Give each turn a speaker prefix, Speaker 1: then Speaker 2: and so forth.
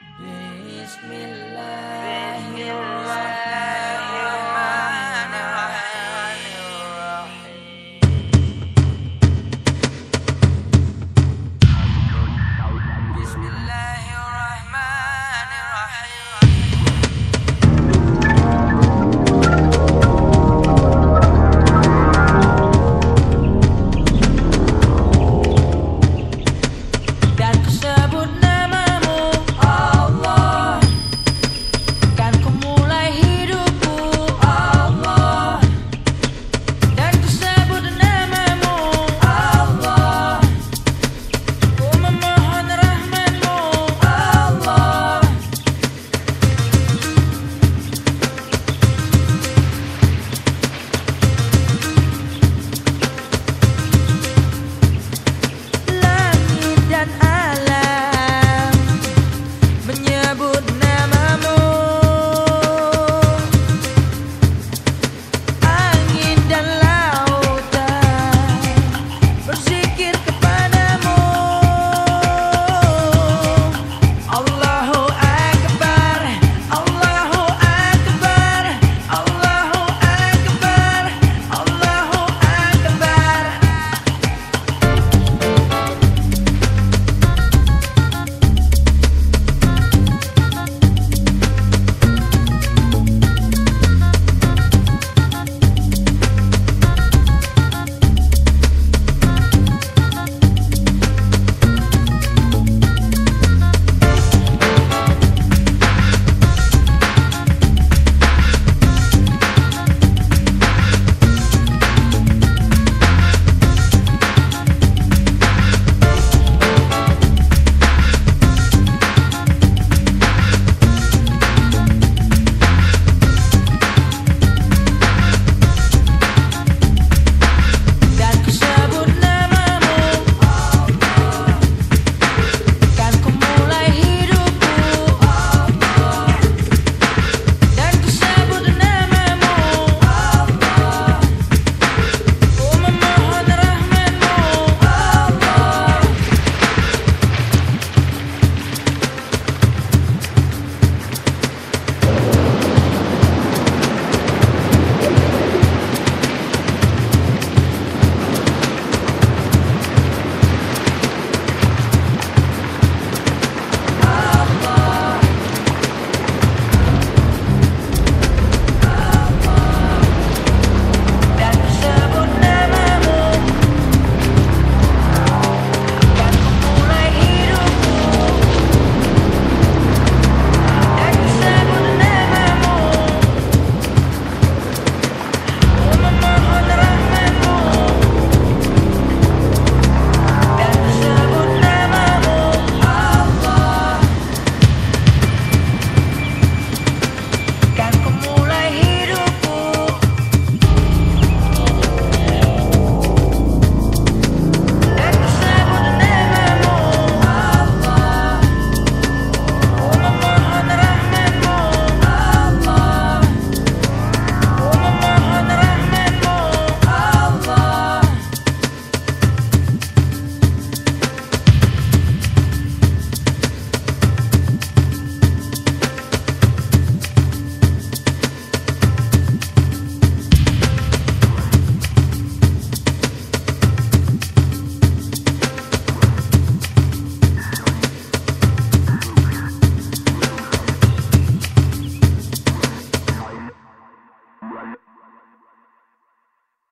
Speaker 1: Bismillah.